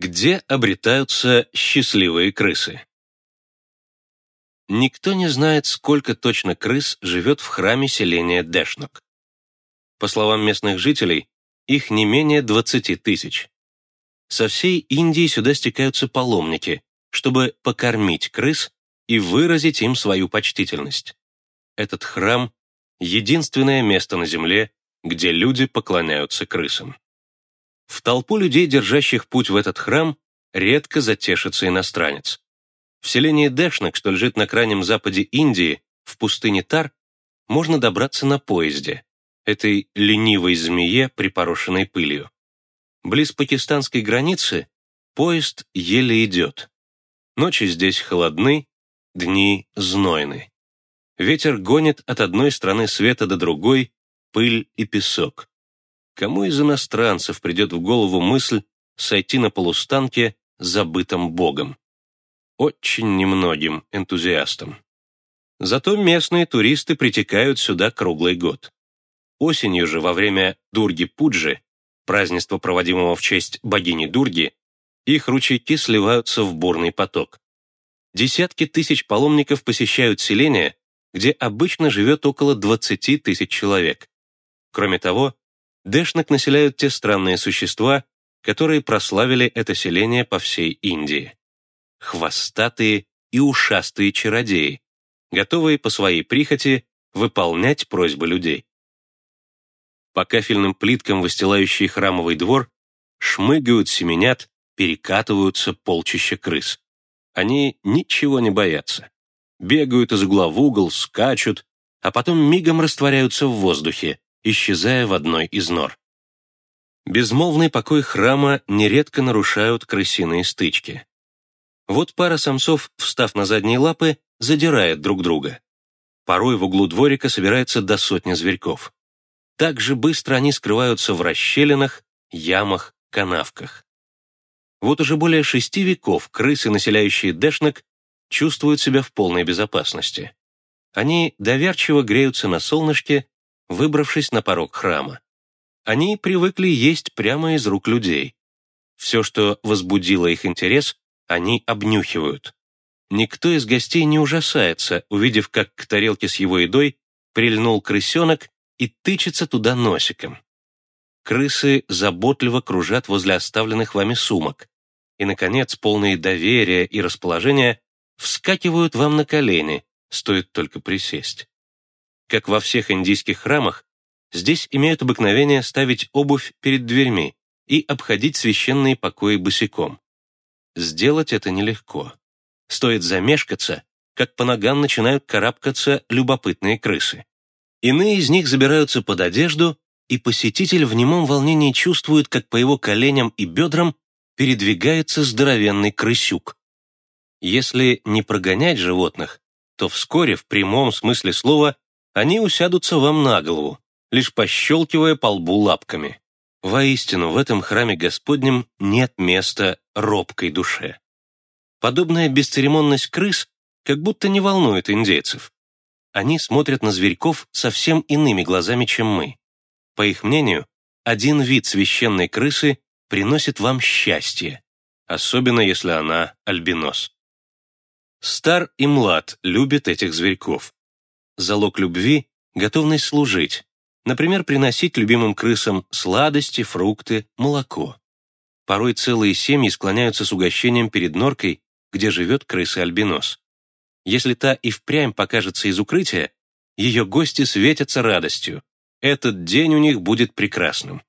Где обретаются счастливые крысы? Никто не знает, сколько точно крыс живет в храме селения Дэшнок. По словам местных жителей, их не менее 20 тысяч. Со всей Индии сюда стекаются паломники, чтобы покормить крыс и выразить им свою почтительность. Этот храм — единственное место на земле, где люди поклоняются крысам. В толпу людей, держащих путь в этот храм, редко затешится иностранец. В селении Дэшнак, что лежит на крайнем западе Индии, в пустыне Тар, можно добраться на поезде, этой ленивой змее, припорошенной пылью. Близ пакистанской границы поезд еле идет. Ночи здесь холодны, дни знойны. Ветер гонит от одной стороны света до другой пыль и песок. Кому из иностранцев придет в голову мысль сойти на полустанке забытым богом? Очень немногим энтузиастам. Зато местные туристы притекают сюда круглый год. Осенью же, во время Дурги-Пуджи, празднества, проводимого в честь богини Дурги, их ручейки сливаются в бурный поток. Десятки тысяч паломников посещают селения, где обычно живет около 20 тысяч человек. Кроме того, Дэшнак населяют те странные существа, которые прославили это селение по всей Индии. Хвостатые и ушастые чародеи, готовые по своей прихоти выполнять просьбы людей. По кафельным плиткам, выстилающий храмовый двор, шмыгают, семенят, перекатываются полчища крыс. Они ничего не боятся. Бегают из угла в угол, скачут, а потом мигом растворяются в воздухе, исчезая в одной из нор. Безмолвный покой храма нередко нарушают крысиные стычки. Вот пара самцов, встав на задние лапы, задирает друг друга. Порой в углу дворика собирается до сотни зверьков. Так же быстро они скрываются в расщелинах, ямах, канавках. Вот уже более шести веков крысы, населяющие Дэшнак, чувствуют себя в полной безопасности. Они доверчиво греются на солнышке выбравшись на порог храма. Они привыкли есть прямо из рук людей. Все, что возбудило их интерес, они обнюхивают. Никто из гостей не ужасается, увидев, как к тарелке с его едой прильнул крысенок и тычется туда носиком. Крысы заботливо кружат возле оставленных вами сумок. И, наконец, полные доверия и расположения вскакивают вам на колени, стоит только присесть. Как во всех индийских храмах, здесь имеют обыкновение ставить обувь перед дверьми и обходить священные покои босиком. Сделать это нелегко. Стоит замешкаться, как по ногам начинают карабкаться любопытные крысы. Иные из них забираются под одежду, и посетитель в немом волнении чувствует, как по его коленям и бедрам передвигается здоровенный крысюк. Если не прогонять животных, то вскоре, в прямом смысле слова, они усядутся вам на голову, лишь пощелкивая по лбу лапками. Воистину, в этом храме Господнем нет места робкой душе. Подобная бесцеремонность крыс как будто не волнует индейцев. Они смотрят на зверьков совсем иными глазами, чем мы. По их мнению, один вид священной крысы приносит вам счастье, особенно если она альбинос. Стар и млад любят этих зверьков. Залог любви – готовность служить, например, приносить любимым крысам сладости, фрукты, молоко. Порой целые семьи склоняются с угощением перед норкой, где живет крыса-альбинос. Если та и впрямь покажется из укрытия, ее гости светятся радостью. Этот день у них будет прекрасным.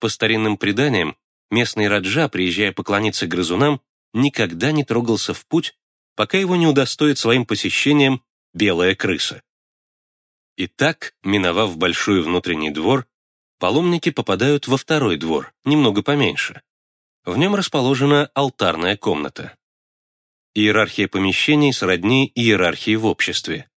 По старинным преданиям, местный Раджа, приезжая поклониться грызунам, никогда не трогался в путь, пока его не удостоит своим посещением белая крыса. Итак, миновав большой внутренний двор, паломники попадают во второй двор, немного поменьше. В нем расположена алтарная комната. Иерархия помещений сродни иерархии в обществе.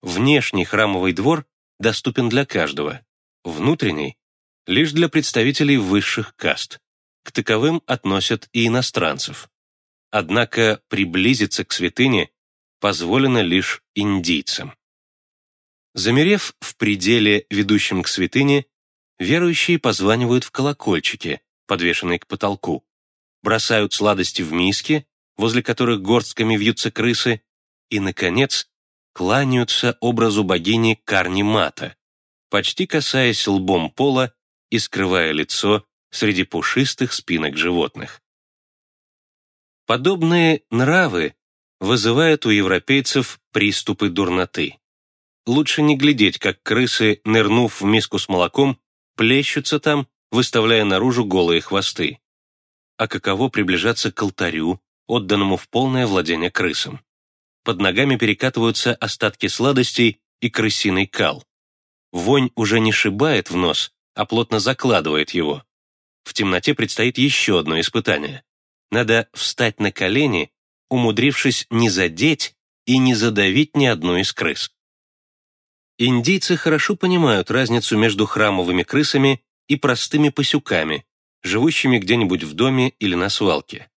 Внешний храмовый двор доступен для каждого, внутренний — лишь для представителей высших каст. К таковым относят и иностранцев. Однако приблизиться к святыне позволено лишь индийцам. Замерев в пределе, ведущем к святыне, верующие позванивают в колокольчики, подвешенные к потолку. бросают сладости в миски, возле которых горстками вьются крысы, и, наконец, кланяются образу богини Карни-Мата, почти касаясь лбом пола и скрывая лицо среди пушистых спинок животных. Подобные нравы вызывают у европейцев приступы дурноты. Лучше не глядеть, как крысы, нырнув в миску с молоком, плещутся там, выставляя наружу голые хвосты. А каково приближаться к алтарю, отданному в полное владение крысам. Под ногами перекатываются остатки сладостей и крысиный кал. Вонь уже не шибает в нос, а плотно закладывает его. В темноте предстоит еще одно испытание. Надо встать на колени, умудрившись не задеть и не задавить ни одну из крыс. Индийцы хорошо понимают разницу между храмовыми крысами и простыми пасюками, живущими где-нибудь в доме или на свалке.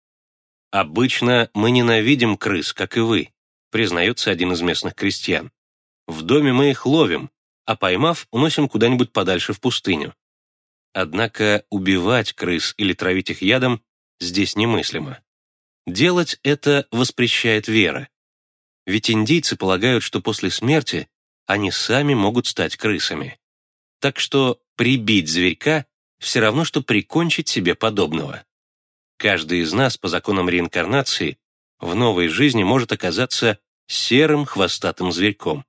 «Обычно мы ненавидим крыс, как и вы», признается один из местных крестьян. «В доме мы их ловим, а поймав, уносим куда-нибудь подальше в пустыню. Однако убивать крыс или травить их ядом здесь немыслимо. Делать это воспрещает вера. Ведь индийцы полагают, что после смерти они сами могут стать крысами. Так что прибить зверька все равно, что прикончить себе подобного. Каждый из нас по законам реинкарнации в новой жизни может оказаться серым хвостатым зверьком.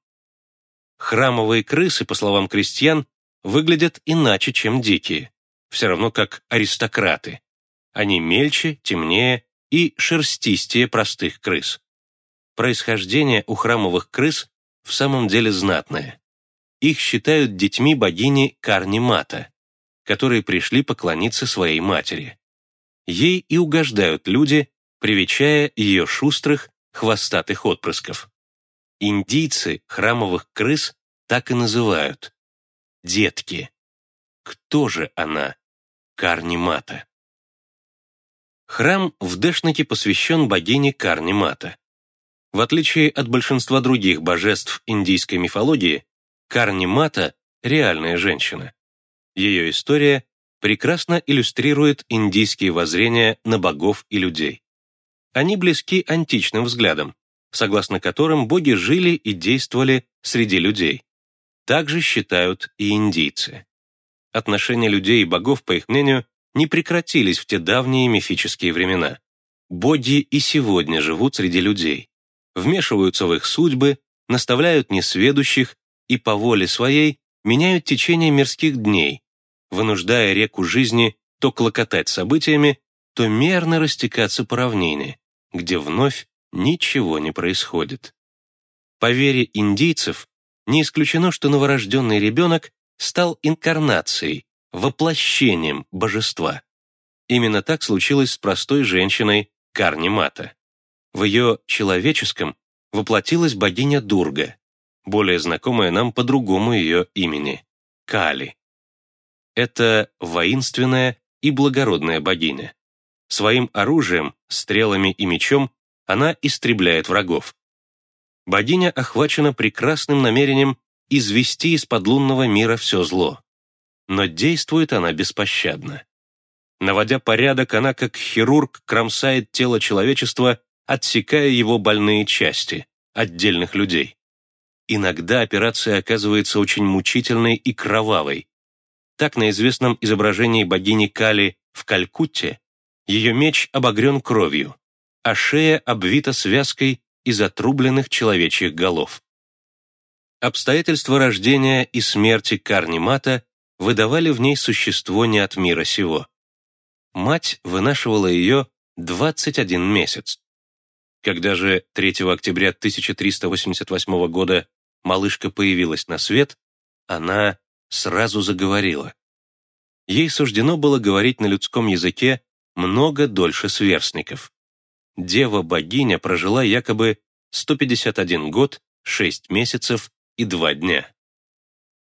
Храмовые крысы, по словам крестьян, выглядят иначе, чем дикие, все равно как аристократы. Они мельче, темнее и шерстистее простых крыс. Происхождение у храмовых крыс в самом деле знатное. Их считают детьми богини Карни-Мата, которые пришли поклониться своей матери. Ей и угождают люди, привечая ее шустрых, хвостатых отпрысков. Индийцы храмовых крыс так и называют. Детки. Кто же она? Карни-Мата. Храм в Дэшнаке посвящен богине Карни-Мата. В отличие от большинства других божеств индийской мифологии, Карни-Мата – реальная женщина. Ее история прекрасно иллюстрирует индийские воззрения на богов и людей. Они близки античным взглядам, согласно которым боги жили и действовали среди людей. Так же считают и индийцы. Отношения людей и богов, по их мнению, не прекратились в те давние мифические времена. Боги и сегодня живут среди людей, вмешиваются в их судьбы, наставляют несведущих и по воле своей меняют течение мирских дней, вынуждая реку жизни то клокотать событиями, то мерно растекаться по равнине, где вновь ничего не происходит. По вере индийцев, не исключено, что новорожденный ребенок стал инкарнацией, воплощением божества. Именно так случилось с простой женщиной Карни Мата. В ее человеческом воплотилась богиня Дурга, более знакомая нам по другому ее имени – Кали. Это воинственная и благородная богиня. Своим оружием, стрелами и мечом она истребляет врагов. Богиня охвачена прекрасным намерением извести из подлунного мира все зло. Но действует она беспощадно. Наводя порядок, она как хирург кромсает тело человечества, отсекая его больные части, отдельных людей. Иногда операция оказывается очень мучительной и кровавой, так на известном изображении богини Кали в Калькутте ее меч обогрен кровью, а шея обвита связкой из отрубленных человечьих голов. Обстоятельства рождения и смерти Карнимата выдавали в ней существо не от мира сего. Мать вынашивала ее 21 месяц. Когда же 3 октября 1388 года малышка появилась на свет, она сразу заговорила. Ей суждено было говорить на людском языке много дольше сверстников. Дева-богиня прожила якобы 151 год, 6 месяцев и 2 дня.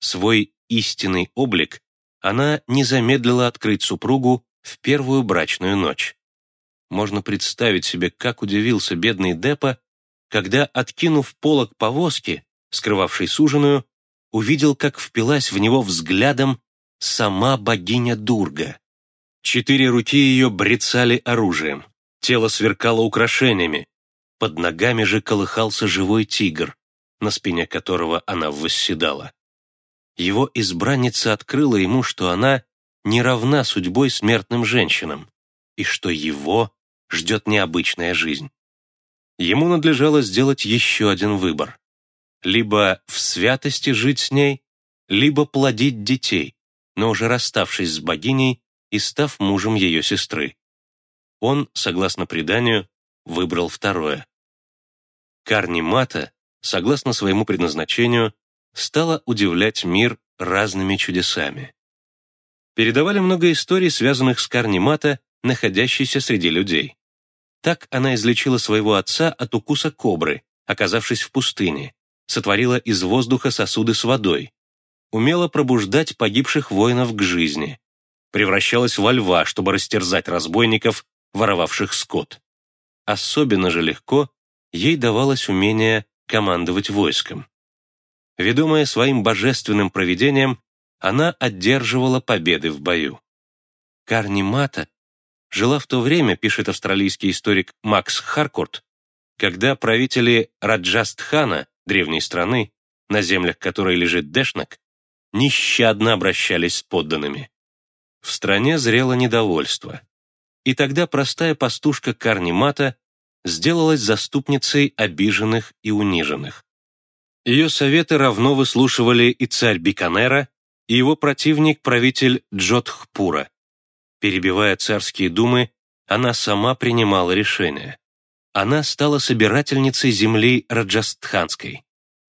Свой истинный облик она не замедлила открыть супругу в первую брачную ночь. Можно представить себе, как удивился бедный Депа, когда, откинув полог повозки, скрывавшей суженую, увидел, как впилась в него взглядом сама богиня Дурга. Четыре руки ее брецали оружием, тело сверкало украшениями, под ногами же колыхался живой тигр, на спине которого она восседала. Его избранница открыла ему, что она не равна судьбой смертным женщинам, и что его ждет необычная жизнь. Ему надлежало сделать еще один выбор. Либо в святости жить с ней, либо плодить детей, но уже расставшись с богиней и став мужем ее сестры. Он, согласно преданию, выбрал второе. Карни Мата, согласно своему предназначению, стала удивлять мир разными чудесами. Передавали много историй, связанных с Карни Мата, находящейся среди людей. Так она излечила своего отца от укуса кобры, оказавшись в пустыне, сотворила из воздуха сосуды с водой, умела пробуждать погибших воинов к жизни, превращалась во льва, чтобы растерзать разбойников, воровавших скот. Особенно же легко ей давалось умение командовать войском. Ведомая своим божественным провидением, она одерживала победы в бою. Карни Мата жила в то время, пишет австралийский историк Макс Харкорт, когда правители Раджастхана, древней страны, на землях которой лежит Дэшнак, нещадно обращались с подданными. В стране зрело недовольство. И тогда простая пастушка Карни Мата сделалась заступницей обиженных и униженных. Ее советы равно выслушивали и царь Биканера, и его противник, правитель Джотхпура. Перебивая царские думы, она сама принимала решения. Она стала собирательницей земли Раджастханской,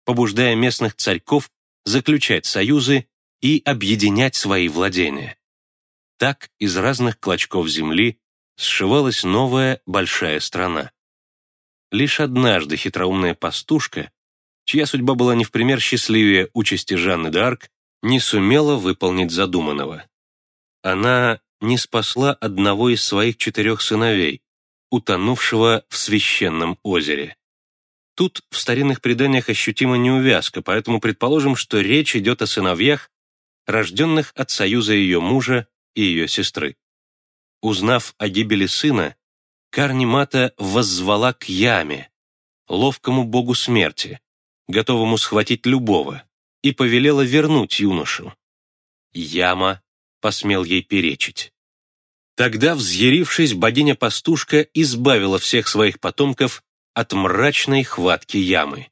побуждая местных царьков заключать союзы и объединять свои владения. Так из разных клочков земли сшивалась новая большая страна. Лишь однажды хитроумная пастушка, чья судьба была не в пример счастливее участи Жанны д'Арк, не сумела выполнить задуманного. Она не спасла одного из своих четырех сыновей, утонувшего в священном озере. Тут в старинных преданиях ощутима неувязка, поэтому предположим, что речь идет о сыновьях, рожденных от союза ее мужа и ее сестры. Узнав о гибели сына, Карнимата воззвала к Яме, ловкому богу смерти, готовому схватить любого, и повелела вернуть юношу. Яма посмел ей перечить. Тогда, взъярившись, богиня-пастушка избавила всех своих потомков от мрачной хватки ямы.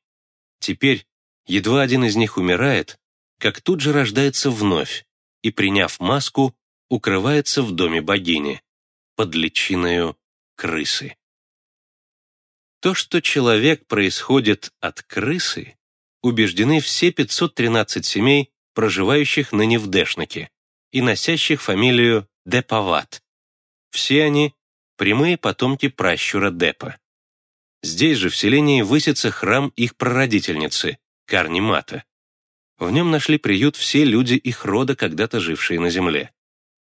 Теперь, едва один из них умирает, как тут же рождается вновь и, приняв маску, укрывается в доме богини, под личиною крысы. То, что человек происходит от крысы, убеждены все 513 семей, проживающих ныне в Дэшнаке и носящих фамилию Депават. Все они – прямые потомки пращура Депа. Здесь же в селении высится храм их прародительницы, Карнимата. В нем нашли приют все люди их рода, когда-то жившие на земле.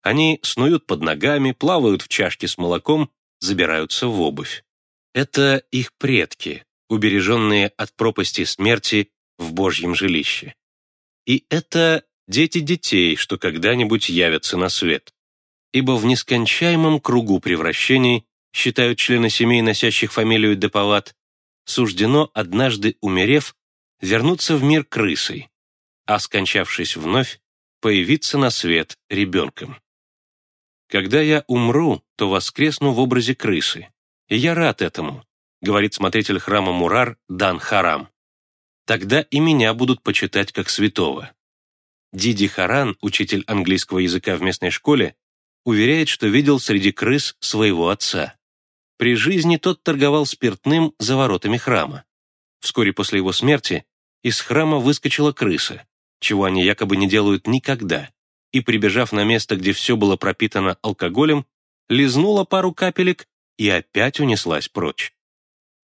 Они снуют под ногами, плавают в чашке с молоком забираются в обувь. Это их предки, убереженные от пропасти смерти в Божьем жилище. И это дети детей, что когда-нибудь явятся на свет. Ибо в нескончаемом кругу превращений, считают члены семей, носящих фамилию Деповат, суждено, однажды умерев, вернуться в мир крысой, а скончавшись вновь, появиться на свет ребенком. Когда я умру, то воскресну в образе крысы. И я рад этому, говорит смотритель храма Мурар Дан Харам. Тогда и меня будут почитать как святого. Диди Харан, учитель английского языка в местной школе, уверяет, что видел среди крыс своего отца. При жизни тот торговал спиртным за воротами храма. Вскоре после его смерти из храма выскочила крыса, чего они якобы не делают никогда, и, прибежав на место, где все было пропитано алкоголем, лизнула пару капелек и опять унеслась прочь.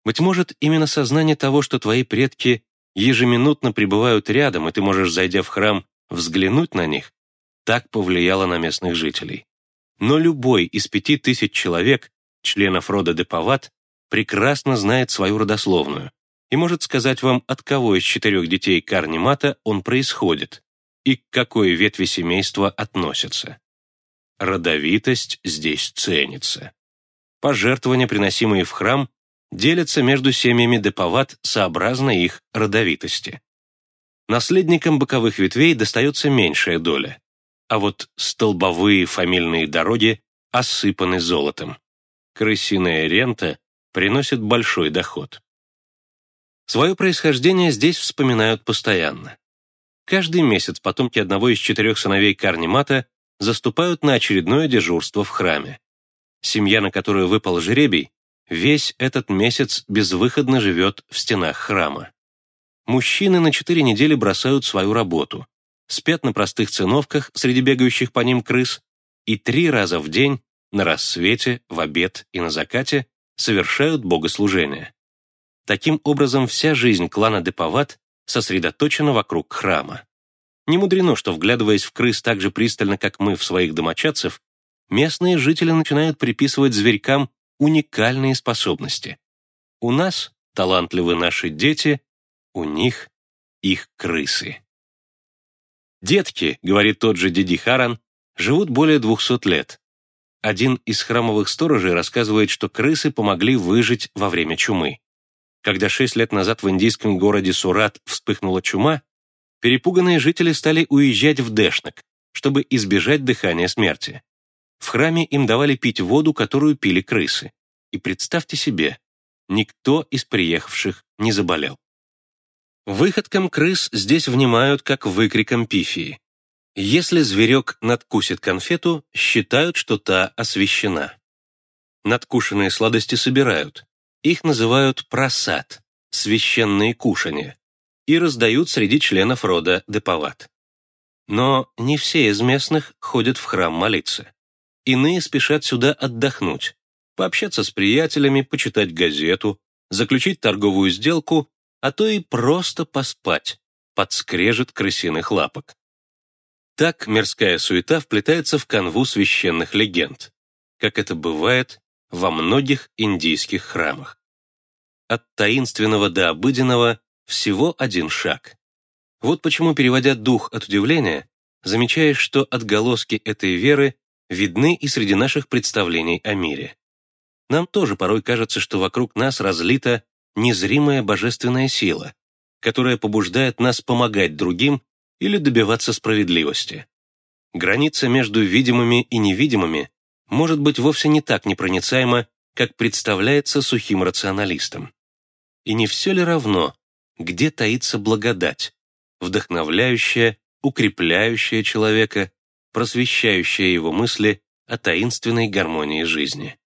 Быть может, именно сознание того, что твои предки ежеминутно пребывают рядом, и ты можешь, зайдя в храм, взглянуть на них, так повлияло на местных жителей. Но любой из пяти тысяч человек, членов рода Депават, прекрасно знает свою родословную и может сказать вам, от кого из четырех детей Карнимата он происходит, и к какой ветви семейства относятся. родовитость здесь ценится. Пожертвования, приносимые в храм, делятся между семьями Деповат сообразно их родовитости. Наследникам боковых ветвей достается меньшая доля, а вот столбовые фамильные дороги осыпаны золотом. Крысиная рента приносит большой доход. Свое происхождение здесь вспоминают постоянно. Каждый месяц потомки одного из четырех сыновей Карнимата заступают на очередное дежурство в храме. Семья, на которую выпал жребий, весь этот месяц безвыходно живет в стенах храма. Мужчины на четыре недели бросают свою работу, спят на простых циновках среди бегающих по ним крыс и три раза в день, на рассвете, в обед и на закате, совершают богослужение. Таким образом, вся жизнь клана Деповат сосредоточена вокруг храма. Не мудрено, что, вглядываясь в крыс так же пристально, как мы в своих домочадцев, местные жители начинают приписывать зверькам уникальные способности. У нас талантливы наши дети, у них их крысы. Детки, говорит тот же Диди Харан, живут более 200 лет. Один из храмовых сторожей рассказывает, что крысы помогли выжить во время чумы. Когда шесть лет назад в индийском городе Сурат вспыхнула чума, перепуганные жители стали уезжать в Дэшнак, чтобы избежать дыхания смерти. В храме им давали пить воду, которую пили крысы. И представьте себе, никто из приехавших не заболел. Выходкам крыс здесь внимают как выкриком пифии. Если зверек надкусит конфету, считают, что та освящена. Надкушенные сладости собирают. Их называют просад, священные кушания, и раздают среди членов рода деповат. Но не все из местных ходят в храм молиться. Иные спешат сюда отдохнуть, пообщаться с приятелями, почитать газету, заключить торговую сделку, а то и просто поспать, под скрежет крысиных лапок. Так мирская суета вплетается в канву священных легенд, как это бывает во многих индийских храмах. От таинственного до обыденного всего один шаг. Вот почему, переводя дух от удивления, замечаешь, что отголоски этой веры видны и среди наших представлений о мире. Нам тоже порой кажется, что вокруг нас разлита незримая божественная сила, которая побуждает нас помогать другим или добиваться справедливости. Граница между видимыми и невидимыми может быть вовсе не так непроницаема, как представляется сухим рационалистам. И не все ли равно, где таится благодать, вдохновляющая, укрепляющая человека, просвещающая его мысли о таинственной гармонии жизни.